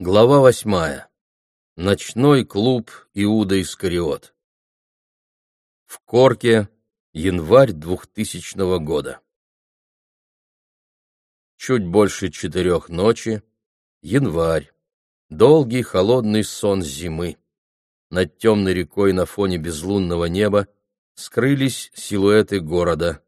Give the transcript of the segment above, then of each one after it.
Глава восьмая. Ночной клуб Иуда Искариот. В Корке, январь двухтысячного года. Чуть больше четырех ночи, январь, долгий холодный сон зимы. Над темной рекой на фоне безлунного неба скрылись силуэты города.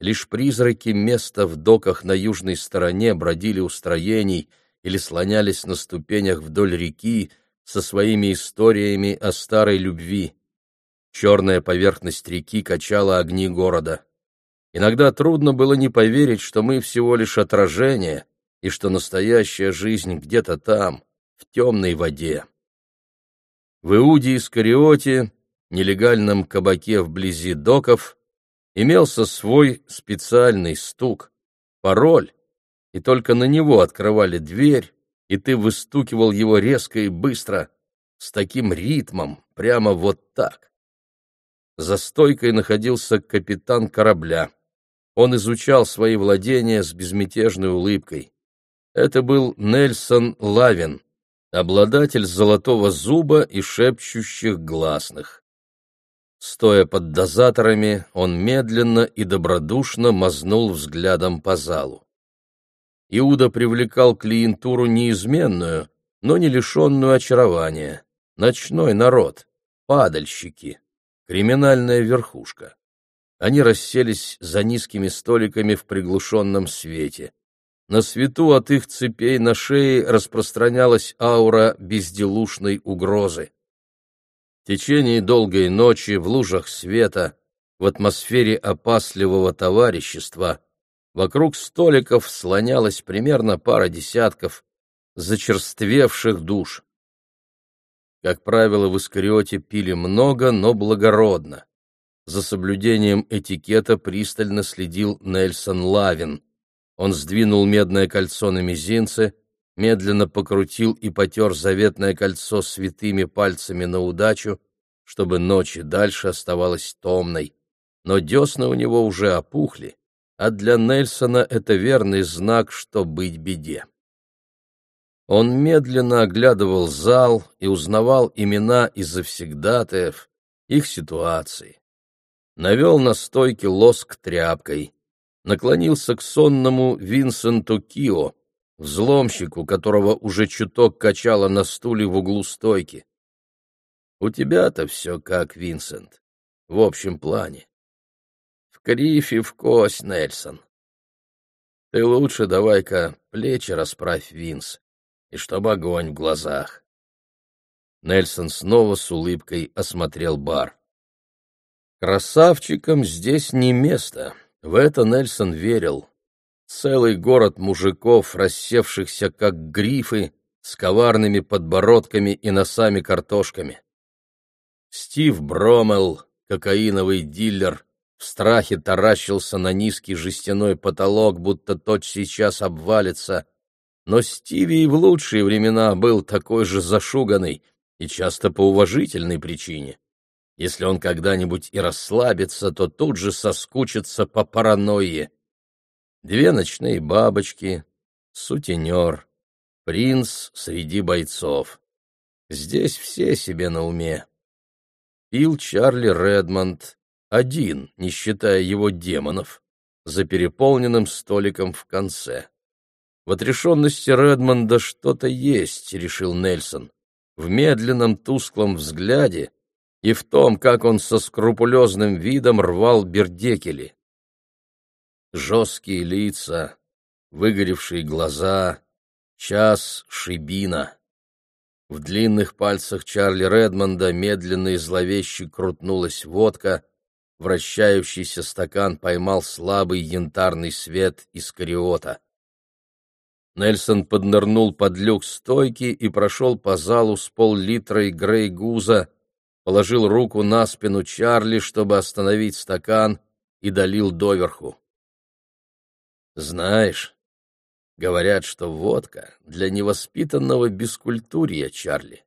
Лишь призраки места в доках на южной стороне бродили у строений — или слонялись на ступенях вдоль реки со своими историями о старой любви. Черная поверхность реки качала огни города. Иногда трудно было не поверить, что мы всего лишь отражение, и что настоящая жизнь где-то там, в темной воде. В Иуде Искариоте, нелегальном кабаке вблизи доков, имелся свой специальный стук, пароль, и только на него открывали дверь, и ты выстукивал его резко и быстро, с таким ритмом, прямо вот так. За стойкой находился капитан корабля. Он изучал свои владения с безмятежной улыбкой. Это был Нельсон Лавин, обладатель золотого зуба и шепчущих гласных. Стоя под дозаторами, он медленно и добродушно мазнул взглядом по залу. Иуда привлекал клиентуру неизменную, но не лишенную очарования. Ночной народ, падальщики, криминальная верхушка. Они расселись за низкими столиками в приглушенном свете. На свету от их цепей на шее распространялась аура безделушной угрозы. В течение долгой ночи в лужах света, в атмосфере опасливого товарищества — Вокруг столиков слонялась примерно пара десятков зачерствевших душ. Как правило, в Искариоте пили много, но благородно. За соблюдением этикета пристально следил Нельсон Лавин. Он сдвинул медное кольцо на мизинце, медленно покрутил и потер заветное кольцо святыми пальцами на удачу, чтобы ночь дальше оставалась томной. Но десна у него уже опухли, а для Нельсона это верный знак, что быть беде. Он медленно оглядывал зал и узнавал имена из завсегдатаев, их ситуации. Навел на стойке лоск тряпкой, наклонился к сонному Винсенту Кио, взломщику, которого уже чуток качало на стуле в углу стойки. «У тебя-то все как, Винсент, в общем плане кривь и в кость, Нельсон. Ты лучше давай-ка плечи расправь, Винс, и чтоб огонь в глазах. Нельсон снова с улыбкой осмотрел бар. Красавчикам здесь не место, в это Нельсон верил. Целый город мужиков, рассевшихся как грифы, с коварными подбородками и носами-картошками. Стив Бромел, кокаиновый дилер, в страхе таращился на низкий жестяной потолок, будто тот сейчас обвалится. Но Стиви и в лучшие времена был такой же зашуганный, и часто по уважительной причине. Если он когда-нибудь и расслабится, то тут же соскучится по паранойе. Две ночные бабочки, сутенер, принц среди бойцов. Здесь все себе на уме. Пил Чарли Редмонд, один, не считая его демонов, за переполненным столиком в конце. В отрешенности Редмонда что-то есть, решил Нельсон, в медленном тусклом взгляде и в том, как он со скрупулезным видом рвал бердекели. Жесткие лица, выгоревшие глаза, час шибина. В длинных пальцах Чарли Редмонда медленно и зловеще крутнулась водка, Вращающийся стакан поймал слабый янтарный свет из кариота. Нельсон поднырнул под люк стойки и прошел по залу с пол-литрой грей-гуза, положил руку на спину Чарли, чтобы остановить стакан, и долил доверху. «Знаешь, говорят, что водка для невоспитанного бескультурья, Чарли.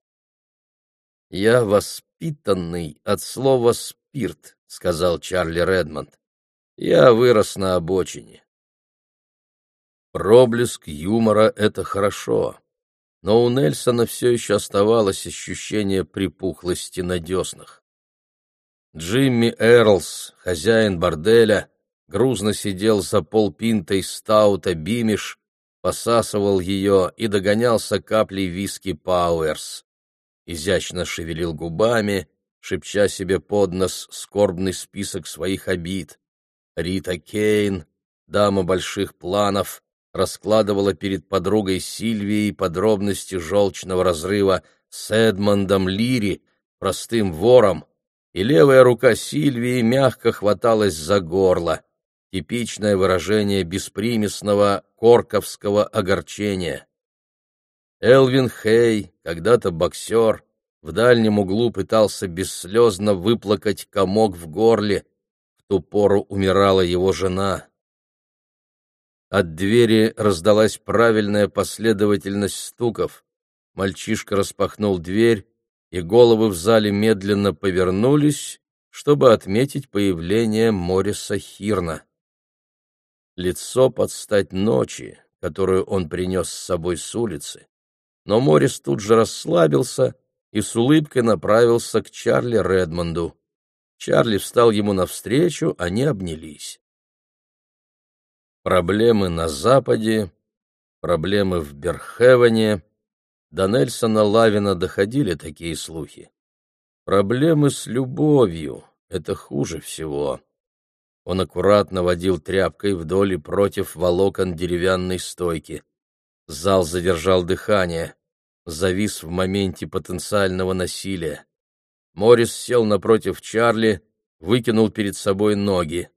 Я воспитанный от слова «спирт», — сказал Чарли Редмонд. «Я вырос на обочине». Проблеск юмора — это хорошо. но у Нельсона все еще оставалось ощущение припухлости на деснах. Джимми Эрлс, хозяин борделя, грузно сидел за полпинтой стаута Бимиш, посасывал ее и догонялся каплей виски Пауэрс. Изящно шевелил губами, шепча себе под нос скорбный список своих обид. Рита Кейн, дама больших планов, раскладывала перед подругой Сильвией подробности желчного разрыва с Эдмондом Лири, простым вором, и левая рука Сильвии мягко хваталась за горло, типичное выражение беспримесного корковского огорчения. Элвин Хей, когда-то боксер, в дальнем углу пытался бесслезно выплакать комок в горле, в ту пору умирала его жена. От двери раздалась правильная последовательность стуков. Мальчишка распахнул дверь, и головы в зале медленно повернулись, чтобы отметить появление Мориса Хирна. Лицо под стать ночи, которую он принес с собой с улицы, но Морис тут же расслабился и с улыбкой направился к Чарли Редмонду. Чарли встал ему навстречу, они обнялись. Проблемы на Западе, проблемы в Берхевене. До Нельсона Лавина доходили такие слухи. Проблемы с любовью — это хуже всего. Он аккуратно водил тряпкой вдоль и против волокон деревянной стойки. Зал задержал дыхание, завис в моменте потенциального насилия. Морис сел напротив Чарли, выкинул перед собой ноги.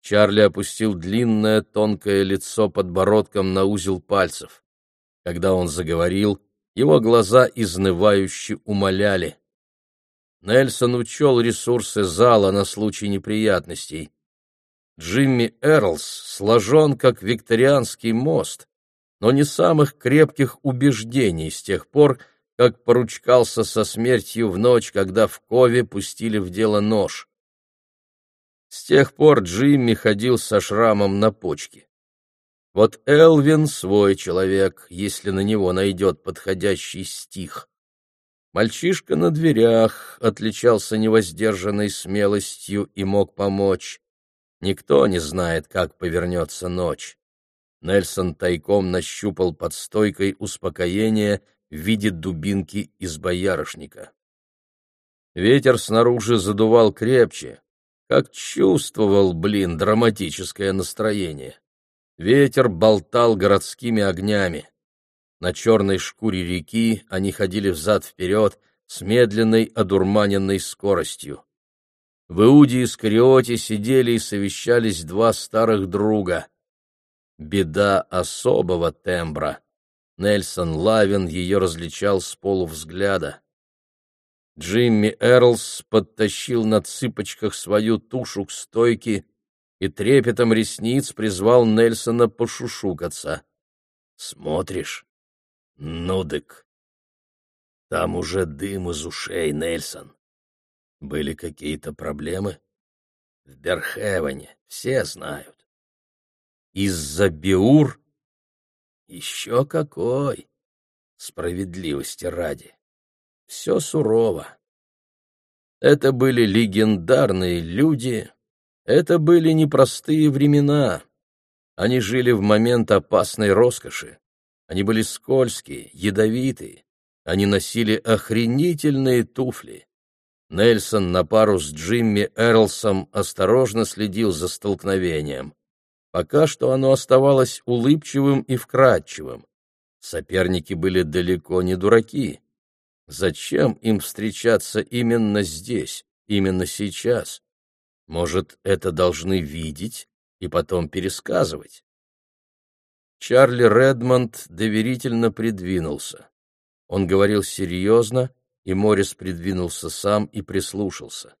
Чарли опустил длинное тонкое лицо подбородком на узел пальцев. Когда он заговорил, его глаза изнывающе умоляли. Нельсон учел ресурсы зала на случай неприятностей. Джимми Эрлс сложен, как викторианский мост, но не самых крепких убеждений с тех пор, как поручкался со смертью в ночь, когда в Кове пустили в дело нож. С тех пор Джимми ходил со шрамом на почке. Вот Элвин свой человек, если на него найдет подходящий стих. Мальчишка на дверях отличался невоздержанной смелостью и мог помочь. Никто не знает, как повернется ночь. Нельсон тайком нащупал под стойкой успокоение в виде дубинки из боярышника. Ветер снаружи задувал крепче, как чувствовал, блин, драматическое настроение. Ветер болтал городскими огнями. На черной шкуре реки они ходили взад-вперед с медленной одурманенной скоростью. В Иуде Искариоте сидели и совещались два старых друга. Беда особого тембра. Нельсон Лавин ее различал с полувзгляда. Джимми Эрлс подтащил на цыпочках свою тушу к стойке и трепетом ресниц призвал Нельсона пошушукаться. «Смотришь? Нудык. Там уже дым из ушей, Нельсон. Были какие-то проблемы? В Берхевене, все знают. Из-за Биур? Еще какой! Справедливости ради все сурово. Это были легендарные люди, это были непростые времена. Они жили в момент опасной роскоши. Они были скользкие, ядовитые. Они носили охренительные туфли. Нельсон на пару с Джимми Эрлсом осторожно следил за столкновением. Пока что оно оставалось улыбчивым и вкрадчивым. Соперники были далеко не дураки. Зачем им встречаться именно здесь, именно сейчас? Может, это должны видеть и потом пересказывать? Чарли Редмонд доверительно придвинулся. Он говорил серьезно, и Морис придвинулся сам и прислушался.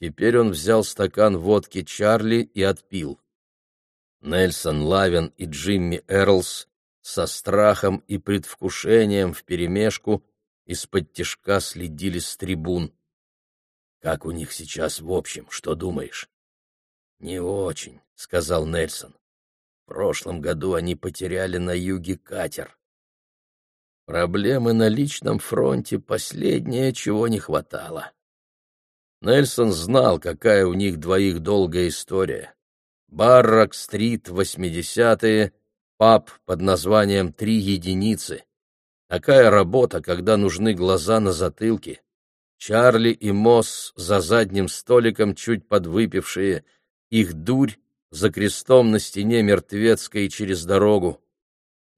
Теперь он взял стакан водки Чарли и отпил. Нельсон Лавин и Джимми Эрлс со страхом и предвкушением вперемешку из-под тишка следили с трибун. «Как у них сейчас в общем, что думаешь?» «Не очень», — сказал Нельсон. «В прошлом году они потеряли на юге катер». Проблемы на личном фронте — последнее, чего не хватало. Нельсон знал, какая у них двоих долгая история. Баррак-стрит, 80-е, паб под названием «Три единицы». Такая работа, когда нужны глаза на затылке. Чарли и Мосс за задним столиком чуть подвыпившие, их дурь за крестом на стене мертвецкой через дорогу.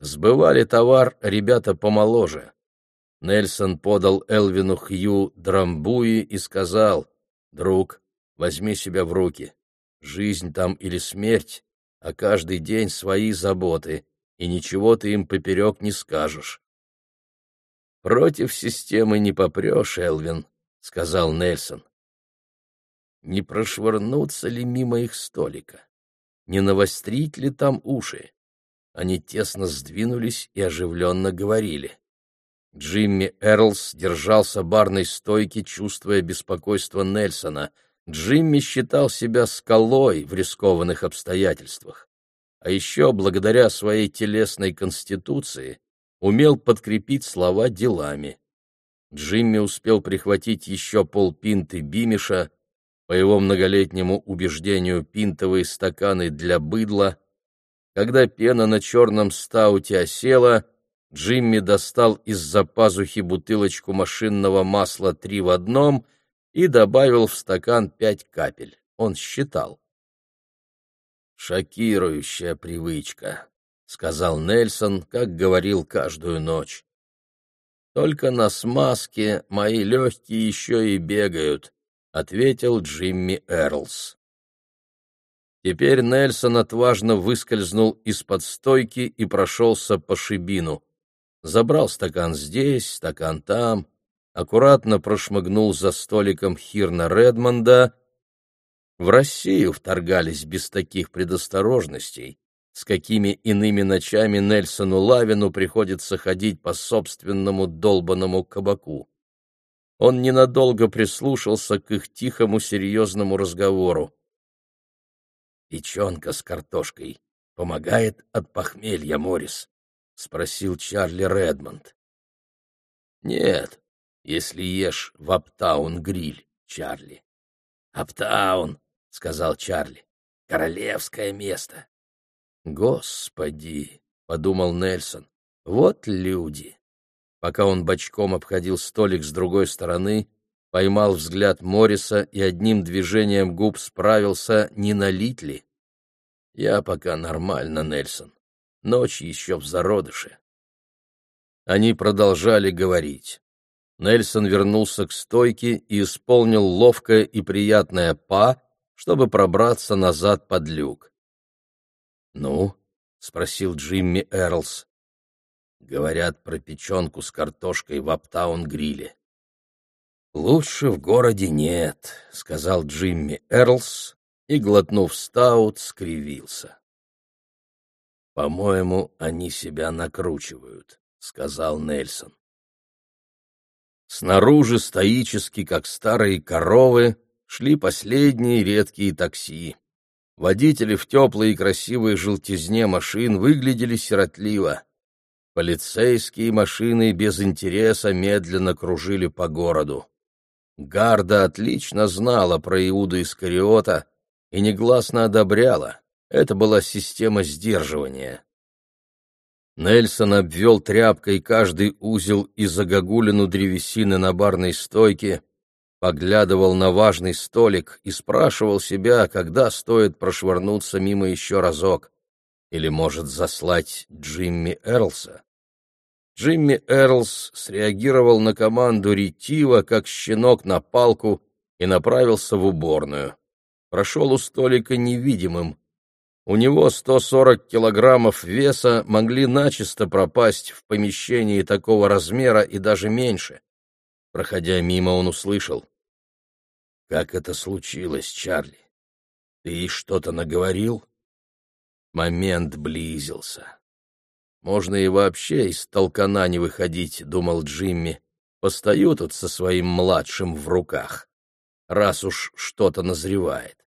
Сбывали товар ребята помоложе. Нельсон подал Элвину Хью драмбуи и сказал, «Друг, возьми себя в руки. Жизнь там или смерть, а каждый день свои заботы, и ничего ты им поперек не скажешь». «Против системы не попрешь, Элвин», — сказал Нельсон. «Не прошвырнуться ли мимо их столика? Не навострить ли там уши?» Они тесно сдвинулись и оживленно говорили. Джимми Эрлс держался барной стойки, чувствуя беспокойство Нельсона. Джимми считал себя скалой в рискованных обстоятельствах. А еще, благодаря своей телесной конституции, умел подкрепить слова делами. Джимми успел прихватить еще полпинты бимиша, по его многолетнему убеждению пинтовые стаканы для быдла. Когда пена на черном стауте осела, Джимми достал из-за пазухи бутылочку машинного масла три в одном и добавил в стакан пять капель. Он считал. Шокирующая привычка. — сказал Нельсон, как говорил каждую ночь. «Только на смазке мои легкие еще и бегают», — ответил Джимми Эрлс. Теперь Нельсон отважно выскользнул из-под стойки и прошелся по шибину. Забрал стакан здесь, стакан там, аккуратно прошмыгнул за столиком Хирна Редмонда. В Россию вторгались без таких предосторожностей, с какими иными ночами Нельсону Лавину приходится ходить по собственному долбанному кабаку. Он ненадолго прислушался к их тихому серьезному разговору. «Печенка с картошкой помогает от похмелья, Моррис?» — спросил Чарли Редмонд. «Нет, если ешь в Аптаун-гриль, Чарли». «Аптаун», — сказал Чарли, — «королевское место. «Господи!» — подумал Нельсон. «Вот люди!» Пока он бочком обходил столик с другой стороны, поймал взгляд Морриса и одним движением губ справился, не налить ли. «Я пока нормально, Нельсон. Ночь еще в зародыше». Они продолжали говорить. Нельсон вернулся к стойке и исполнил ловкое и приятное па, чтобы пробраться назад под люк. «Ну?» — спросил Джимми Эрлс. «Говорят про печенку с картошкой в Аптаун-гриле». «Лучше в городе нет», — сказал Джимми Эрлс и, глотнув стаут, скривился. «По-моему, они себя накручивают», — сказал Нельсон. Снаружи стоически, как старые коровы, шли последние редкие такси. Водители в теплой и красивой желтизне машин выглядели сиротливо. Полицейские машины без интереса медленно кружили по городу. Гарда отлично знала про Иуду Искариота и негласно одобряла. Это была система сдерживания. Нельсон обвел тряпкой каждый узел и загогулину древесины на барной стойке, поглядывал на важный столик и спрашивал себя, когда стоит прошвырнуться мимо еще разок. Или, может, заслать Джимми Эрлса? Джимми Эрлс среагировал на команду ретива, как щенок на палку, и направился в уборную. Прошел у столика невидимым. У него 140 килограммов веса могли начисто пропасть в помещении такого размера и даже меньше. Проходя мимо, он услышал. «Как это случилось, Чарли? Ты что-то наговорил?» Момент близился. «Можно и вообще из толкана не выходить», — думал Джимми. «Постою тут со своим младшим в руках, раз уж что-то назревает».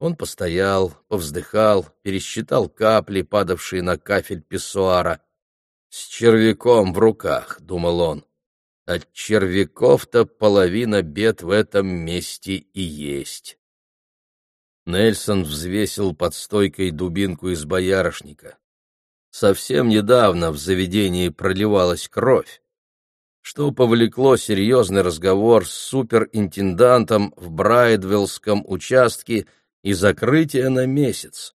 Он постоял, повздыхал, пересчитал капли, падавшие на кафель писсуара. С червяком в руках, — думал он. От червяков-то половина бед в этом месте и есть. Нельсон взвесил под стойкой дубинку из боярышника. Совсем недавно в заведении проливалась кровь, что повлекло серьезный разговор с суперинтендантом в Брайдвиллском участке и закрытие на месяц.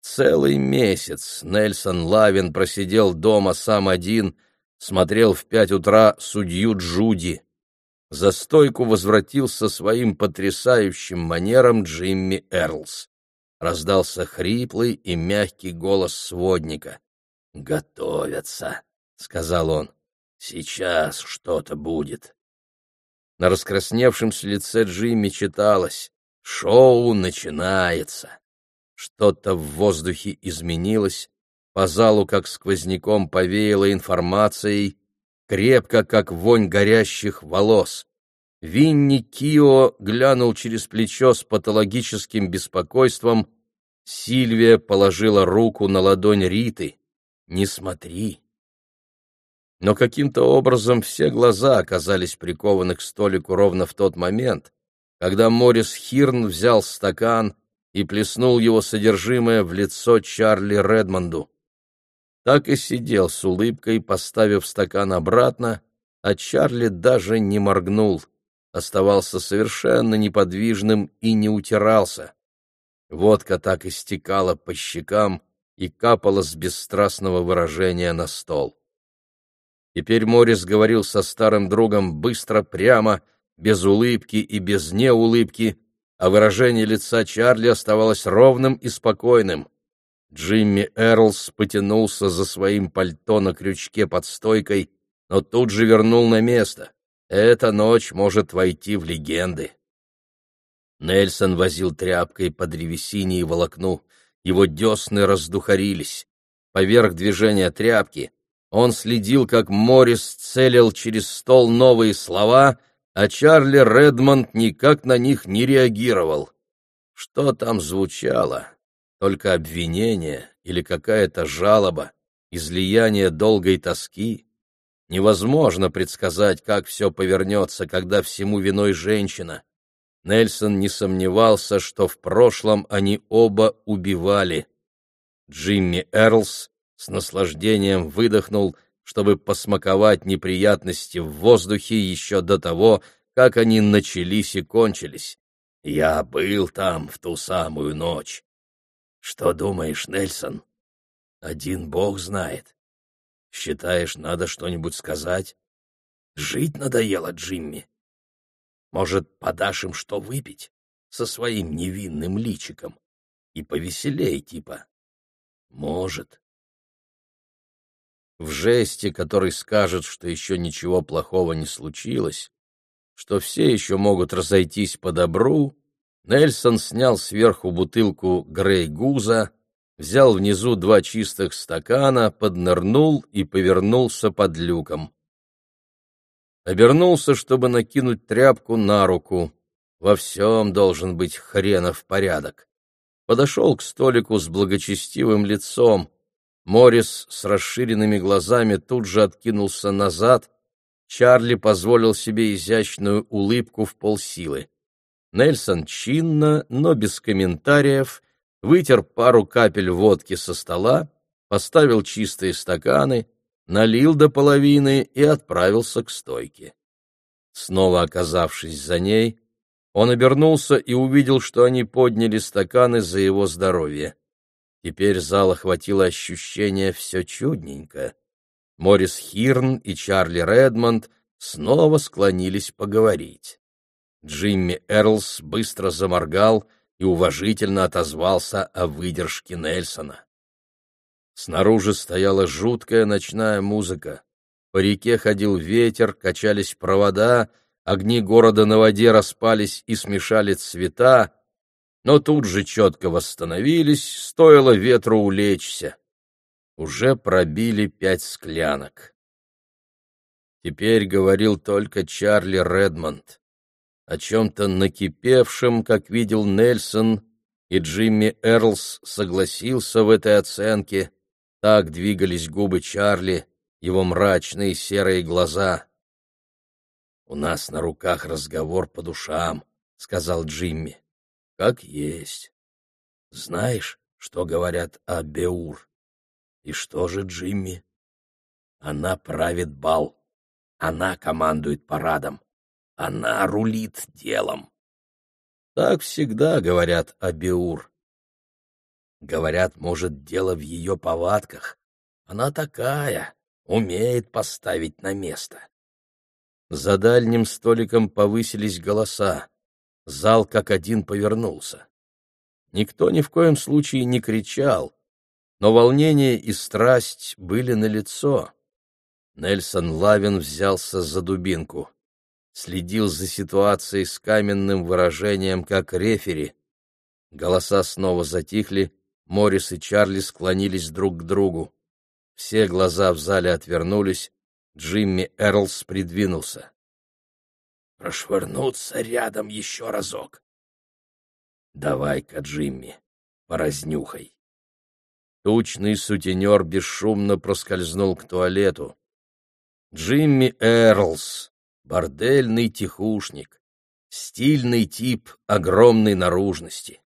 Целый месяц Нельсон Лавин просидел дома сам один, смотрел в пять утра судью Джуди. За стойку возвратился своим потрясающим манером Джимми Эрлс. Раздался хриплый и мягкий голос сводника. «Готовятся», — сказал он. «Сейчас что-то будет». На раскрасневшемся лице Джимми читалось «Шоу начинается». Что-то в воздухе изменилось, по залу как сквозняком повеяло информацией, крепко, как вонь горящих волос. Винни Кио глянул через плечо с патологическим беспокойством. Сильвия положила руку на ладонь Риты. «Не смотри!» Но каким-то образом все глаза оказались прикованы к столику ровно в тот момент, когда Морис Хирн взял стакан и плеснул его содержимое в лицо Чарли Редмонду так и сидел с улыбкой, поставив стакан обратно, а Чарли даже не моргнул, оставался совершенно неподвижным и не утирался. Водка так и стекала по щекам и капала с бесстрастного выражения на стол. Теперь Морис говорил со старым другом быстро, прямо, без улыбки и без неулыбки, а выражение лица Чарли оставалось ровным и спокойным. Джимми Эрлс потянулся за своим пальто на крючке под стойкой, но тут же вернул на место. Эта ночь может войти в легенды. Нельсон возил тряпкой по древесине и волокну. Его десны раздухарились. Поверх движения тряпки он следил, как Моррис целил через стол новые слова, а Чарли Редмонд никак на них не реагировал. Что там звучало? только обвинение или какая-то жалоба, излияние долгой тоски. Невозможно предсказать, как все повернется, когда всему виной женщина. Нельсон не сомневался, что в прошлом они оба убивали. Джимми Эрлс с наслаждением выдохнул, чтобы посмаковать неприятности в воздухе еще до того, как они начались и кончились. «Я был там в ту самую ночь. Что думаешь, Нельсон? Один бог знает. Считаешь, надо что-нибудь сказать? Жить надоело Джимми. Может, подашь им что выпить со своим невинным личиком? И повеселей, типа. Может. В жесте, который скажет, что еще ничего плохого не случилось, что все еще могут разойтись по добру, Нельсон снял сверху бутылку Грей-Гуза, взял внизу два чистых стакана, поднырнул и повернулся под люком. Обернулся, чтобы накинуть тряпку на руку. Во всем должен быть хренов порядок. Подошел к столику с благочестивым лицом. Морис с расширенными глазами тут же откинулся назад. Чарли позволил себе изящную улыбку в полсилы. Нельсон чинно, но без комментариев, вытер пару капель водки со стола, поставил чистые стаканы, налил до половины и отправился к стойке. Снова оказавшись за ней, он обернулся и увидел, что они подняли стаканы за его здоровье. Теперь зал охватило ощущение все чудненько. Морис Хирн и Чарли Редмонд снова склонились поговорить. Джимми Эрлс быстро заморгал и уважительно отозвался о выдержке Нельсона. Снаружи стояла жуткая ночная музыка. По реке ходил ветер, качались провода, огни города на воде распались и смешали цвета, но тут же четко восстановились, стоило ветру улечься. Уже пробили пять склянок. Теперь говорил только Чарли Редмонд о чем-то накипевшем, как видел Нельсон, и Джимми Эрлс согласился в этой оценке. Так двигались губы Чарли, его мрачные серые глаза. «У нас на руках разговор по душам», — сказал Джимми. «Как есть. Знаешь, что говорят о Беур? И что же, Джимми? Она правит бал. Она командует парадом. Она рулит делом. Так всегда говорят о Беур. Говорят, может, дело в ее повадках. Она такая, умеет поставить на место. За дальним столиком повысились голоса. Зал как один повернулся. Никто ни в коем случае не кричал, но волнение и страсть были налицо. Нельсон Лавин взялся за дубинку. Следил за ситуацией с каменным выражением, как рефери. Голоса снова затихли, Моррис и Чарли склонились друг к другу. Все глаза в зале отвернулись, Джимми Эрлс придвинулся. «Прошвырнуться рядом еще разок». «Давай-ка, Джимми, поразнюхай». Тучный сутенер бесшумно проскользнул к туалету. Джимми Эрлс, бордельный тихушник, стильный тип огромной наружности.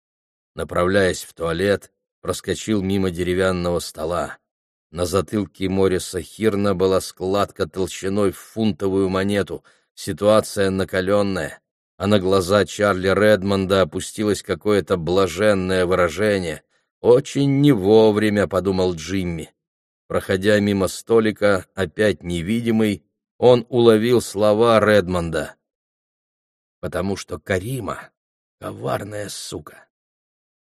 Направляясь в туалет, проскочил мимо деревянного стола. На затылке Мориса Хирна была складка толщиной в фунтовую монету, ситуация накаленная, а на глаза Чарли Редмонда опустилось какое-то блаженное выражение. «Очень не вовремя», — подумал Джимми. Проходя мимо столика, опять невидимый, он уловил слова Редмонда. «Потому что Карима — коварная сука».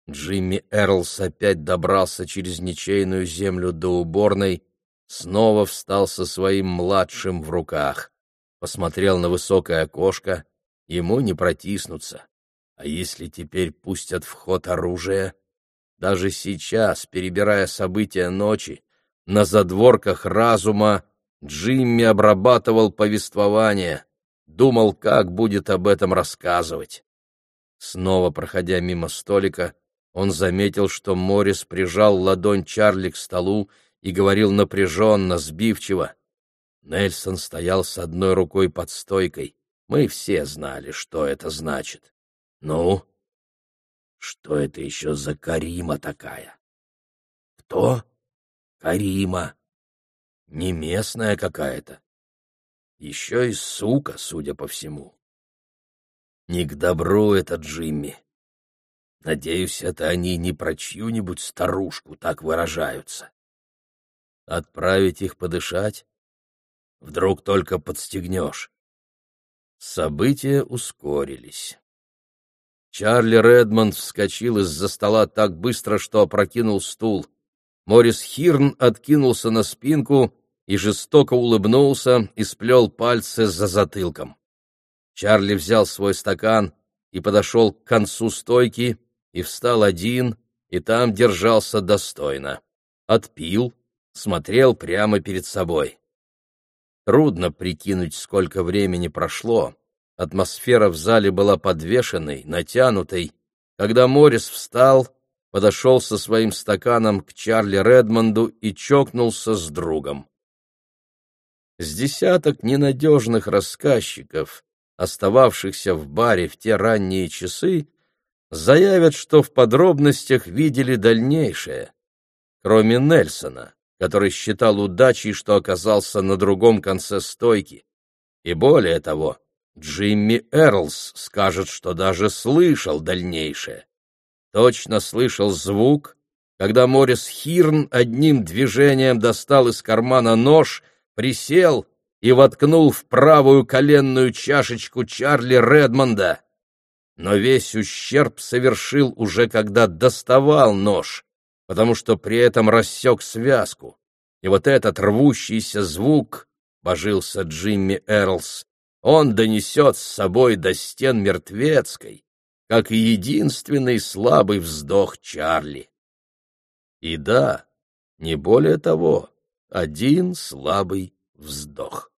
Джимми Эрлс опять добрался через ничейную землю до уборной, снова встал со своим младшим в руках, посмотрел на высокое окошко, ему не протиснуться. А если теперь пустят в ход оружие? Даже сейчас, перебирая события ночи, на задворках разума Джимми обрабатывал повествование, думал, как будет об этом рассказывать. Снова проходя мимо столика, он заметил, что Морис прижал ладонь Чарли к столу и говорил напряженно, сбивчиво. Нельсон стоял с одной рукой под стойкой. Мы все знали, что это значит. Ну, что это еще за Карима такая? Кто? Карима. Не местная какая-то. Еще и сука, судя по всему. Не к добру это Джимми. Надеюсь, это они не про чью-нибудь старушку так выражаются. Отправить их подышать? Вдруг только подстегнешь. События ускорились. Чарли Редмонд вскочил из-за стола так быстро, что опрокинул стул. Морис Хирн откинулся на спинку и жестоко улыбнулся и сплел пальцы за затылком. Чарли взял свой стакан и подошел к концу стойки, и встал один, и там держался достойно. Отпил, смотрел прямо перед собой. Трудно прикинуть, сколько времени прошло. Атмосфера в зале была подвешенной, натянутой. Когда Моррис встал, подошел со своим стаканом к Чарли Редмонду и чокнулся с другом. С десяток ненадежных рассказчиков, остававшихся в баре в те ранние часы, заявят, что в подробностях видели дальнейшее. Кроме Нельсона, который считал удачей, что оказался на другом конце стойки. И более того, Джимми Эрлс скажет, что даже слышал дальнейшее. Точно слышал звук, когда Морис Хирн одним движением достал из кармана нож, присел и воткнул в правую коленную чашечку Чарли Редмонда но весь ущерб совершил уже когда доставал нож, потому что при этом рассек связку. И вот этот рвущийся звук, — божился Джимми Эрлс, — он донесет с собой до стен мертвецкой, как и единственный слабый вздох Чарли. И да, не более того, один слабый вздох.